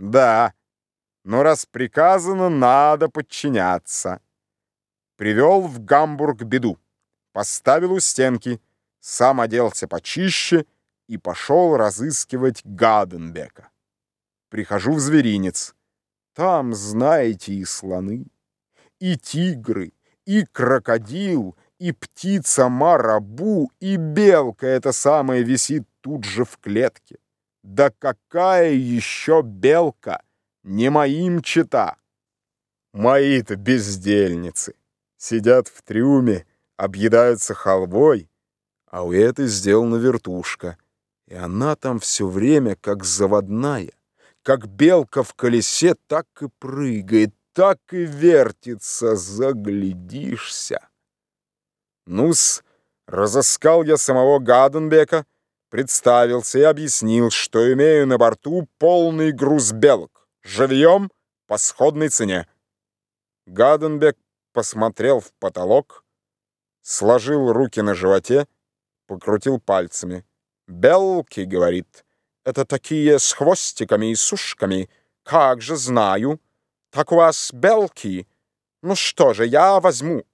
Да, но раз приказано, надо подчиняться. Привел в Гамбург беду, поставил у стенки, сам оделся почище и пошел разыскивать Гаденбека. Прихожу в зверинец. Там, знаете, и слоны, и тигры, и крокодил, и птица марабу, и белка эта самая висит тут же в клетке. Да какая еще белка! Не моим чита! Мои-то бездельницы сидят в трюме, объедаются халвой, а у этой сделана вертушка, и она там все время как заводная, как белка в колесе, так и прыгает, так и вертится, заглядишься. Ну-с, разыскал я самого Гаденбека, представился и объяснил, что имею на борту полный груз белок, живьем по сходной цене. Гаденбек посмотрел в потолок, сложил руки на животе, покрутил пальцами. «Белки, — говорит, — это такие с хвостиками и сушками. Как же знаю. Так у вас белки. Ну что же, я возьму.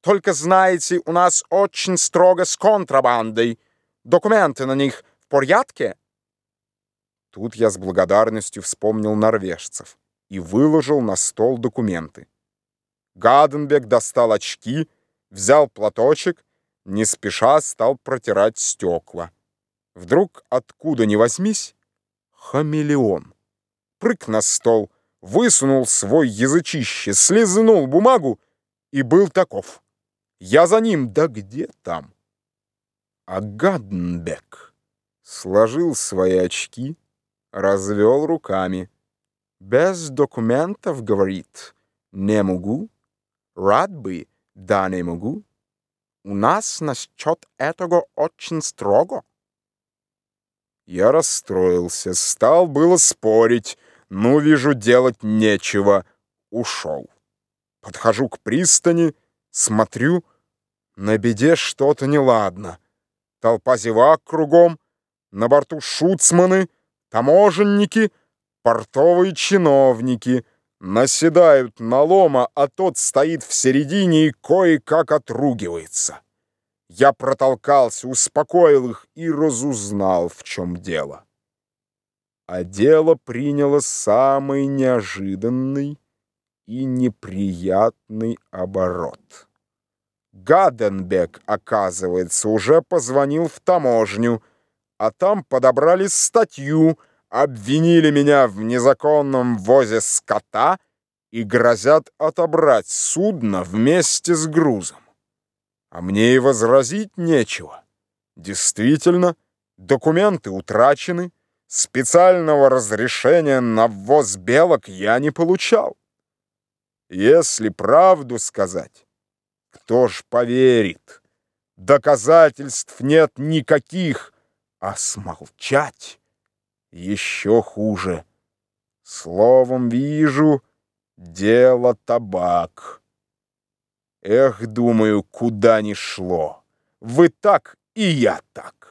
Только знаете, у нас очень строго с контрабандой. Документы на них в порядке?» Тут я с благодарностью вспомнил норвежцев и выложил на стол документы. Гаденбек достал очки, взял платочек, не спеша стал протирать стекла. Вдруг, откуда ни возьмись, хамелеон. Прыг на стол, высунул свой язычище, слезнул бумагу и был таков. Я за ним, да где там? А Гаденбек сложил свои очки, развел руками. Без документов, говорит, не могу. Рад бы, да не могу. У нас насчет этого очень строго. Я расстроился, стал было спорить, ну, вижу, делать нечего, ушел. Подхожу к пристани, смотрю — на беде что-то неладно. Толпа зевак кругом, на борту шуцманы, таможенники, портовые чиновники наседают на лома, а тот стоит в середине и кое-как отругивается. Я протолкался, успокоил их и разузнал, в чем дело. А дело приняло самый неожиданный и неприятный оборот. Гаденбек, оказывается, уже позвонил в таможню, а там подобрали статью, обвинили меня в незаконном ввозе скота и грозят отобрать судно вместе с грузом. А мне и возразить нечего. Действительно, документы утрачены, специального разрешения на ввоз белок я не получал. Если правду сказать, кто ж поверит? Доказательств нет никаких, а смолчать еще хуже. Словом, вижу, дело табак. Эх, думаю, куда ни шло. Вы так, и я так.